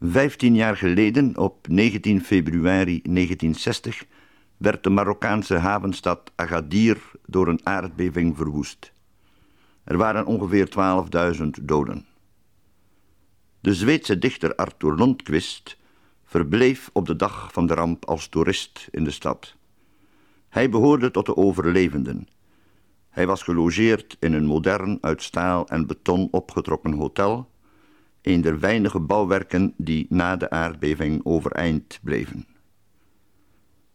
Vijftien jaar geleden, op 19 februari 1960, werd de Marokkaanse havenstad Agadir door een aardbeving verwoest. Er waren ongeveer 12.000 doden. De Zweedse dichter Arthur Lundqvist verbleef op de dag van de ramp als toerist in de stad. Hij behoorde tot de overlevenden. Hij was gelogeerd in een modern uit staal en beton opgetrokken hotel, een der weinige bouwwerken die na de aardbeving overeind bleven.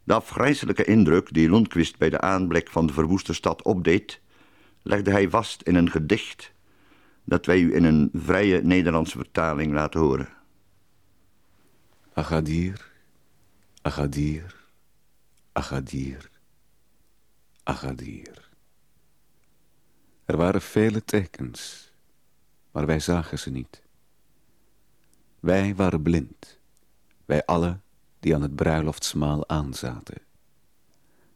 De afgrijzelijke indruk die Lundqvist bij de aanblik van de verwoeste stad opdeed, legde hij vast in een gedicht dat wij u in een vrije Nederlandse vertaling laten horen. Agadir, Agadir, Agadir, Agadir. Er waren vele tekens, maar wij zagen ze niet. Wij waren blind, wij allen die aan het bruiloftsmaal aanzaten.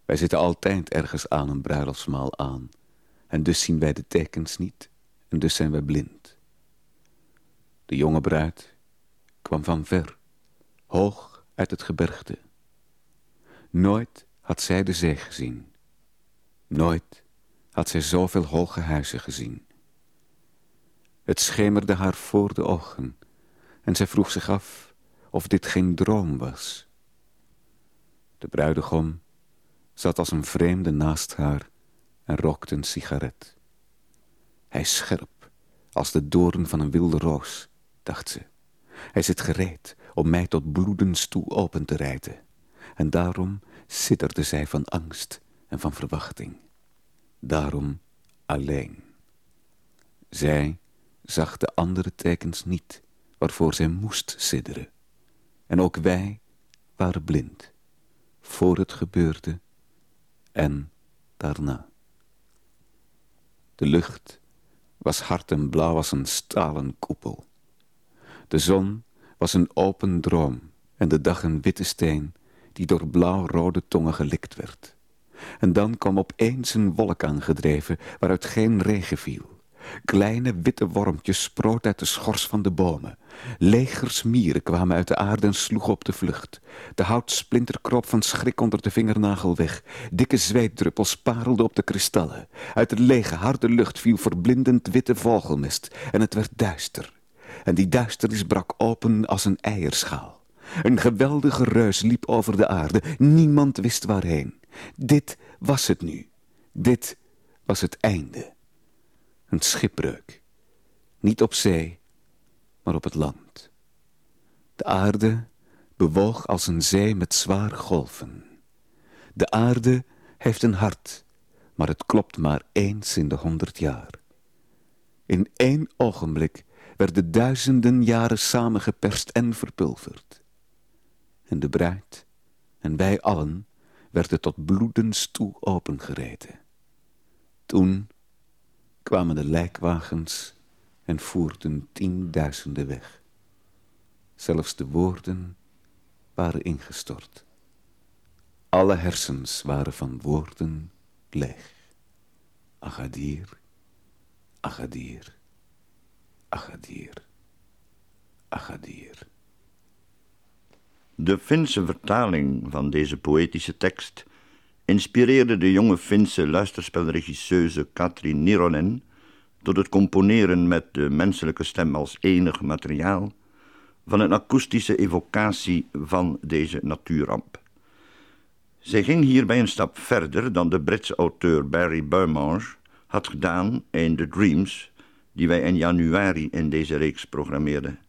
Wij zitten altijd ergens aan een bruiloftsmaal aan, en dus zien wij de tekens niet, en dus zijn wij blind. De jonge bruid kwam van ver, hoog uit het gebergte. Nooit had zij de zee gezien. Nooit had zij zoveel hoge huizen gezien. Het schemerde haar voor de ogen en zij vroeg zich af of dit geen droom was. De bruidegom zat als een vreemde naast haar en rookte een sigaret. Hij is scherp als de doorn van een wilde roos, dacht ze. Hij zit gereed om mij tot bloedens toe open te rijten. En daarom sidderde zij van angst en van verwachting. Daarom alleen. Zij zag de andere tekens niet waarvoor zij moest sidderen. En ook wij waren blind, voor het gebeurde en daarna. De lucht was hard en blauw als een stalen koepel. De zon was een open droom en de dag een witte steen die door blauw-rode tongen gelikt werd. En dan kwam opeens een wolk aangedreven waaruit geen regen viel. Kleine witte wormpjes sproot uit de schors van de bomen. Legers mieren kwamen uit de aarde en sloegen op de vlucht. De houtsplinter kroop van schrik onder de vingernagel weg. Dikke zweetdruppels parelden op de kristallen. Uit de lege, harde lucht viel verblindend witte vogelmist en het werd duister. En die duisternis brak open als een eierschaal. Een geweldige reus liep over de aarde. Niemand wist waarheen. Dit was het nu. Dit was het einde. Een schipbreuk. Niet op zee, maar op het land. De aarde bewoog als een zee met zware golven. De aarde heeft een hart, maar het klopt maar eens in de honderd jaar. In één ogenblik werden duizenden jaren samengeperst en verpulverd. En de bruid en wij allen werden tot bloedens toe opengereten. Toen kwamen de lijkwagens en voerden tienduizenden weg. Zelfs de woorden waren ingestort. Alle hersens waren van woorden leeg. Agadir, Agadir, Agadir, Agadir. De Finse vertaling van deze poëtische tekst inspireerde de jonge Finse luisterspelregisseuse Katri Nironen tot het componeren met de menselijke stem als enig materiaal van een akoestische evocatie van deze natuurramp. Zij ging hierbij een stap verder dan de Britse auteur Barry Beaumont had gedaan in The Dreams, die wij in januari in deze reeks programmeerden.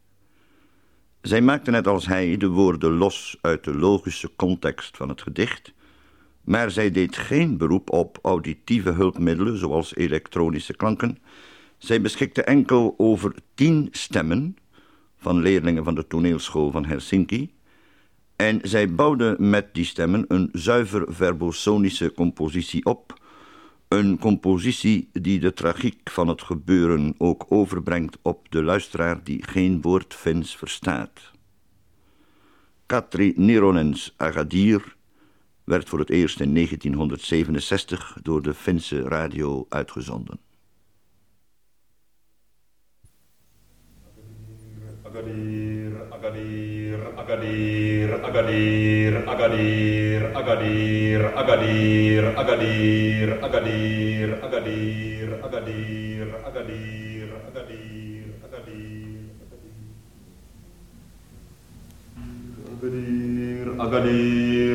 Zij maakte net als hij de woorden los uit de logische context van het gedicht maar zij deed geen beroep op auditieve hulpmiddelen zoals elektronische klanken. Zij beschikte enkel over tien stemmen van leerlingen van de toneelschool van Helsinki. En zij bouwde met die stemmen een zuiver verbosonische compositie op. Een compositie die de tragiek van het gebeuren ook overbrengt op de luisteraar die geen woord Fins verstaat. Katri Nironens Agadir werd voor het eerst in 1967 door de Finse radio uitgezonden. Agadir, Agadir, Agadir, Agadir, Agadir, Agadir, Agadir, Agadir, Agadir, Agadir, Agadir, Agadir, Agadir, Agadir, Agadir, Agadir.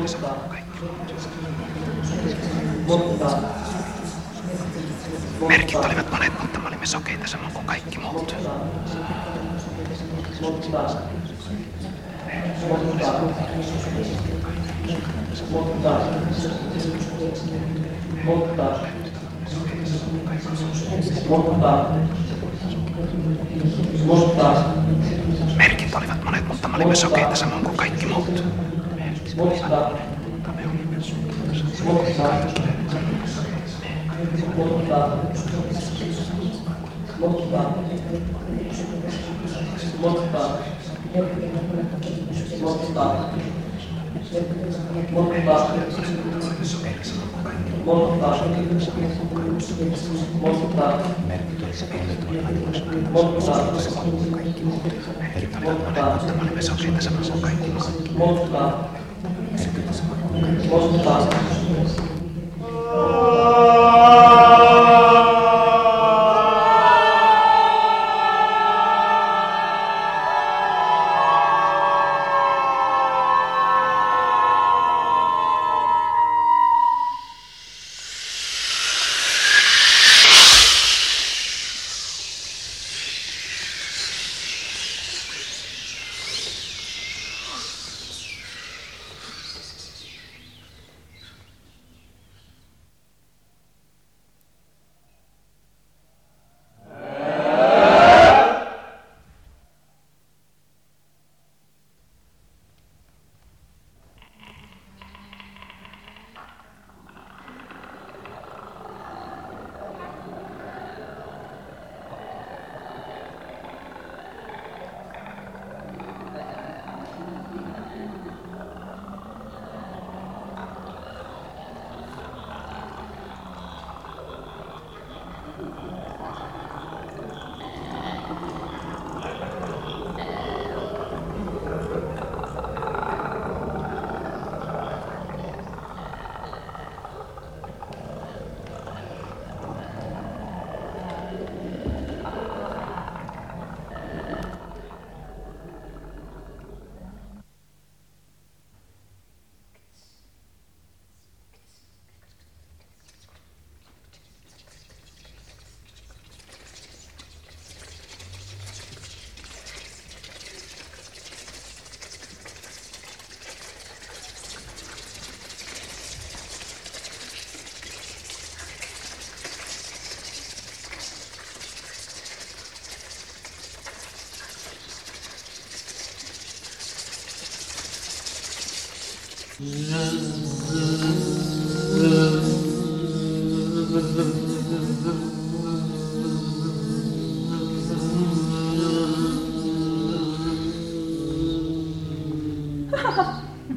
kelpaa mutta, Merkit olivat monet, mutta me olimme sokeita samoin kuin kaikki muut. Mutta, mutta, mutta, mutta, mutta, mutta, Merkit olivat monet, mutta me olimme sokeita samoin kuin kaikki muut mutta, mutta, mutta, mutta, mutta, mutta, mutta, mutta, merkityksessä pienetun ajatuksen kaikki muut. Eri paljon monen ottamalla me saamme siitä samalla kaikki muut. Mutta, Πώ το πάσχα.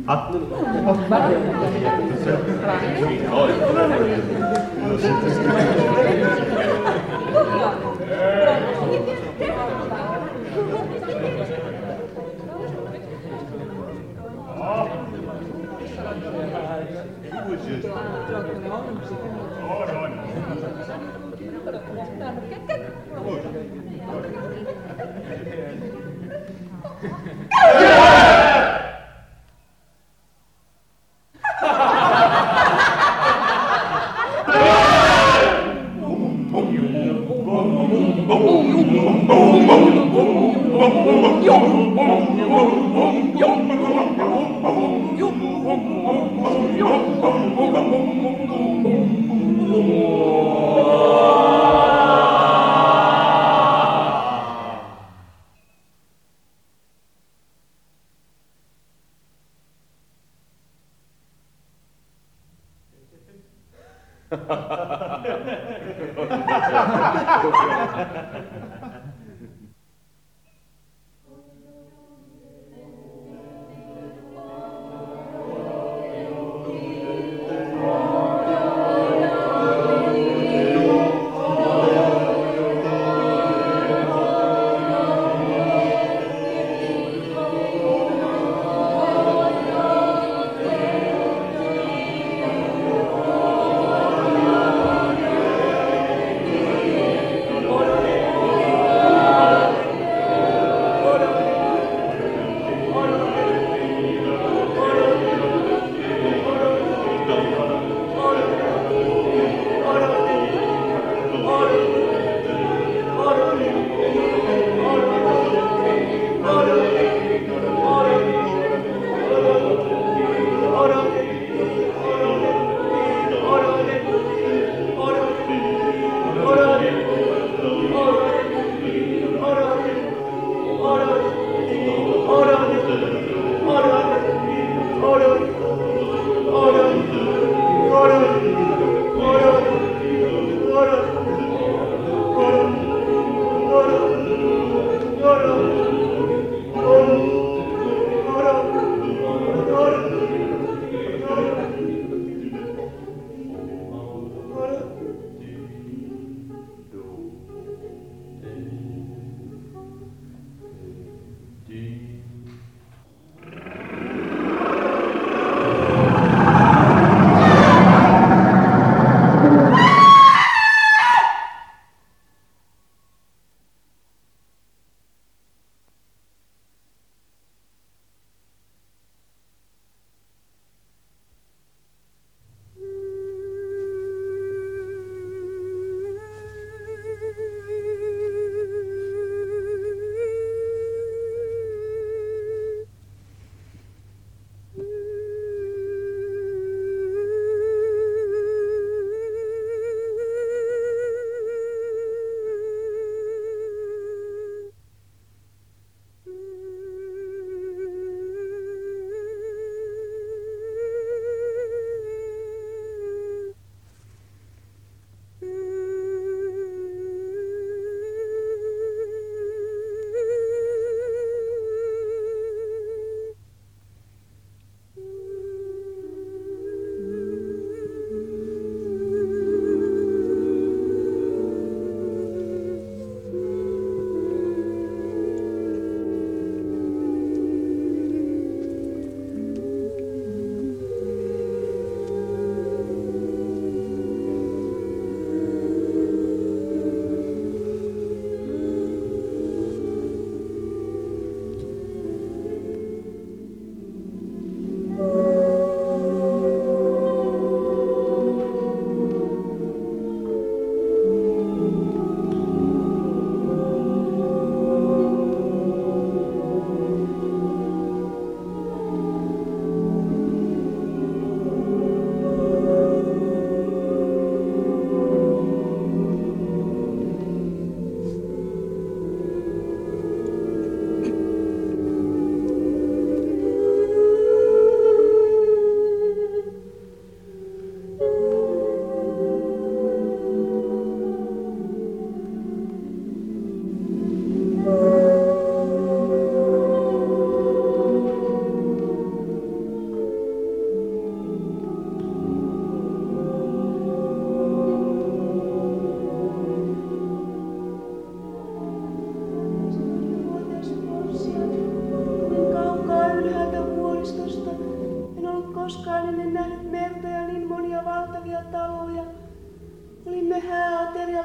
Atlı. He was just. Oh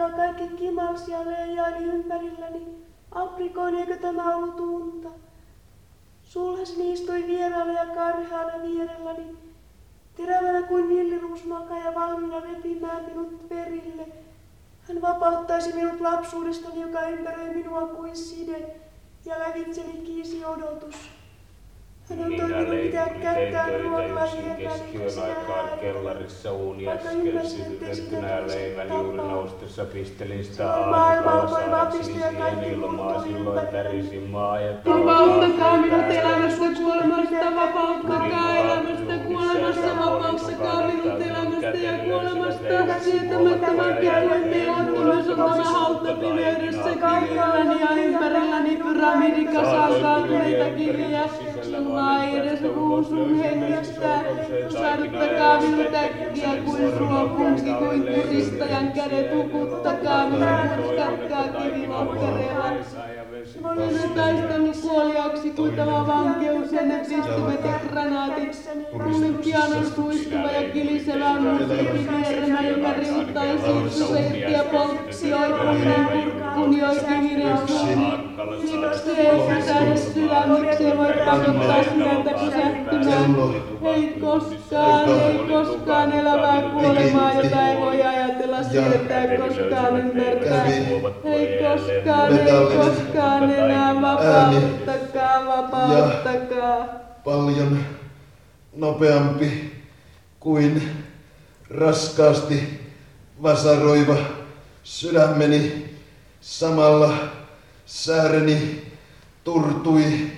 päivä kaikki kimalsi ja leijaili ympärilläni. Aprikoineeko tämä ollut unta? Sulhaseni istui vieraalla ja karhaalla vierelläni. Terävänä kuin villiruus ja valmiina repimään minut perille. Hän vapauttaisi minut lapsuudestani, joka ympäröi minua kuin side, ja lävitseni kiisi odotus. Hän on toiminut pitää kättään ruokalla keskiyön aikaan kellarissa uuni äsken sytytettynä ja leivän juuri noustessa pistelin sitä aamukalla saadakseni siihen ilmaa. Silloin tärisi maa ja Vapauttakaa minut elämästä kuolemasta, vapauttakaa elämästä kuolemasta, vapauttakaa minut elämästä ja kuolemasta. Sietämättömän on tämä hauttaminen edessä kaikillani ja ympärilläni pyramidikasaan kaatuneita kiviä laides ruusum hengestään, sarttakaa minut äkkiä kuin ruopunki, kuin kuristajan kädet hukuttakaa minut, mutkatkaa kivilohkarehan. Olemme taistanut kuoliaksi kuitava vankeus ja ne pistuvat ja granaatit. Ruumin pianon suistuva ja kilisevä on musiikin joka riuttaisi suvetti ja poltsi oikein, kun joikin hireus ei pysähdy sydämeksi ja voi pakottaa sydäntä pysähtymään. Ei koskaan, ei koskaan elävää kuolemaa, jota ei voi ajatella siirtää koskaan ymmärtää. Ei koskaan, ei koskaan enää vapauttakaa, vapauttakaa. paljon nopeampi kuin raskaasti vasaroiva sydämeni samalla sääreni turtui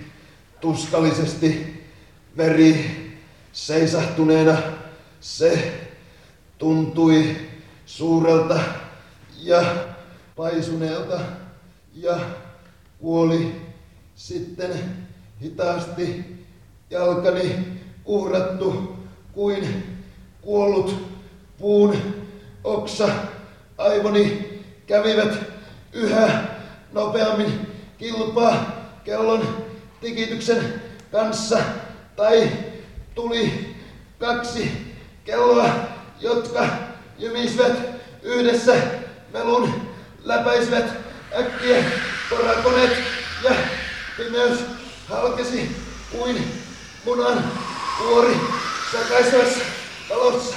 tuskallisesti veri seisahtuneena. Se tuntui suurelta ja paisuneelta ja kuoli sitten hitaasti jalkani uhrattu kuin kuollut puun oksa. Aivoni kävivät yhä nopeammin kilpaa kellon tikityksen kanssa tai tuli kaksi kelloa, jotka jymisivät yhdessä melun läpäisivät äkkiä porakoneet ja pimeys halkesi kuin munan kuori sakaisevassa talossa.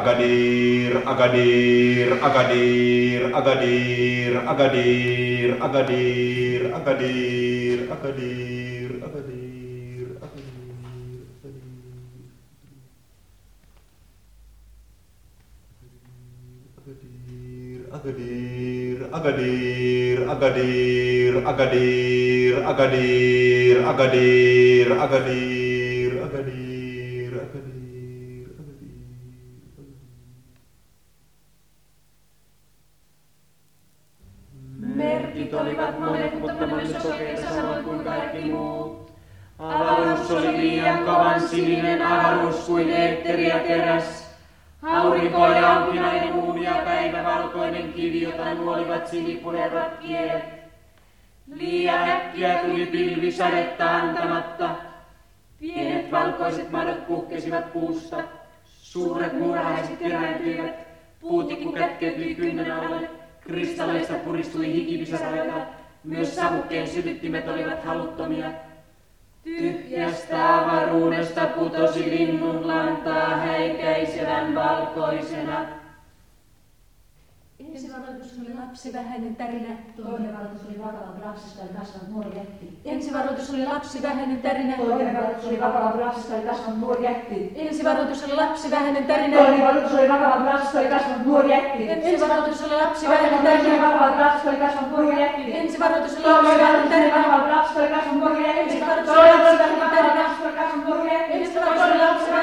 Agadir, Agadir, Agadir, Agadir, Agadir, Agadir, Agadir, Agadir, Agadir, Agadir, Agadir, Agadir, Agadir, Agadir, Agadir, Agadir, puusta. Suuret muurahaiset kerääntyivät. Puutikku kätkeytyi kynnen alle. Kristalleista puristui hikipisaroita. Myös savukkeen sytyttimet olivat haluttomia. Tyhjästä avaruudesta putosi linnun lantaa häikäisevän valkoisena. Ensin varoitus oli lapsivähäinen tärinä, toinen varoitus oli vakavan lapsista oli kasvanut nuori jätti. Ensi varoitus oli lapsivähäinen tärinä, toinen varoitus oli vakava lapsista tai kasvanut nuori jätti. Ensi varoitus oli lapsivähäinen tärinä, toinen varoitus oli vakava lapsista tai kasvanut nuori jätti. Ensi varoitus oli lapsivähäinen tärinä, Toinen varoitus oli kasvanut nuori jätti. Ensi varoitus oli lapsivähäinen tärinä, vakavan lapsista oli kasvanut nuori jätti. Ensi varoitus oli lapsivähäinen tärinä, vakavan lapsista oli kasvanut nuori jätti. Ensi varoitus oli lapsivähäinen tärinä, Toinen varoitus oli kasvanut nuori jätti. Ensi varoitus oli lapsivähäinen tärinä, vakavan lapsista oli kasvanut nuori jätti.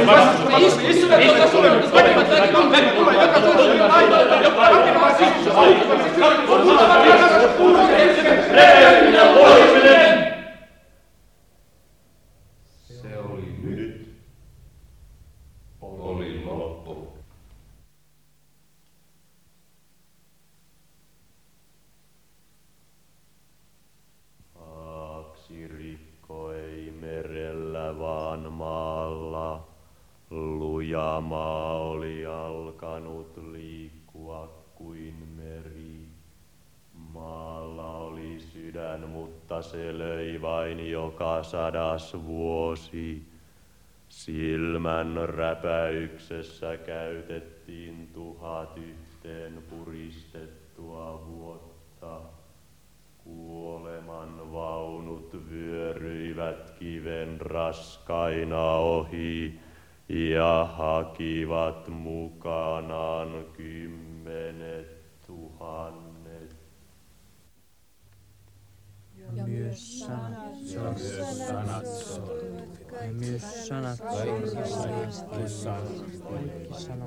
Istume joka sadas vuosi. Silmän räpäyksessä käytettiin tuhat yhteen puristettua vuotta. Kuoleman vaunut vyöryivät kiven raskaina ohi ja hakivat mukanaan kymmenet tuhannet. mieszana mieszana mieszana mieszana mieszana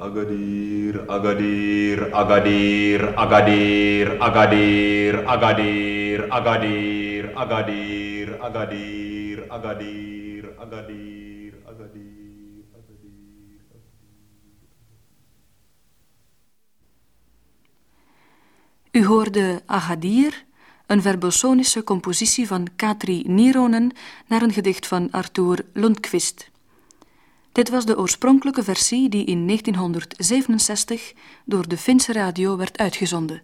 Agadir, Agadir, Agadir, Agadir, Agadir, Agadir, Agadir, Agadir, Agadir, Agadir, Agadir, Agadir, Agadir, U hoorde Agadir, een verbosonische compositie van Katri Nironen naar een gedicht van Arthur Lundqvist. Dit was de oorspronkelijke versie die in 1967 door de Finse radio werd uitgezonden.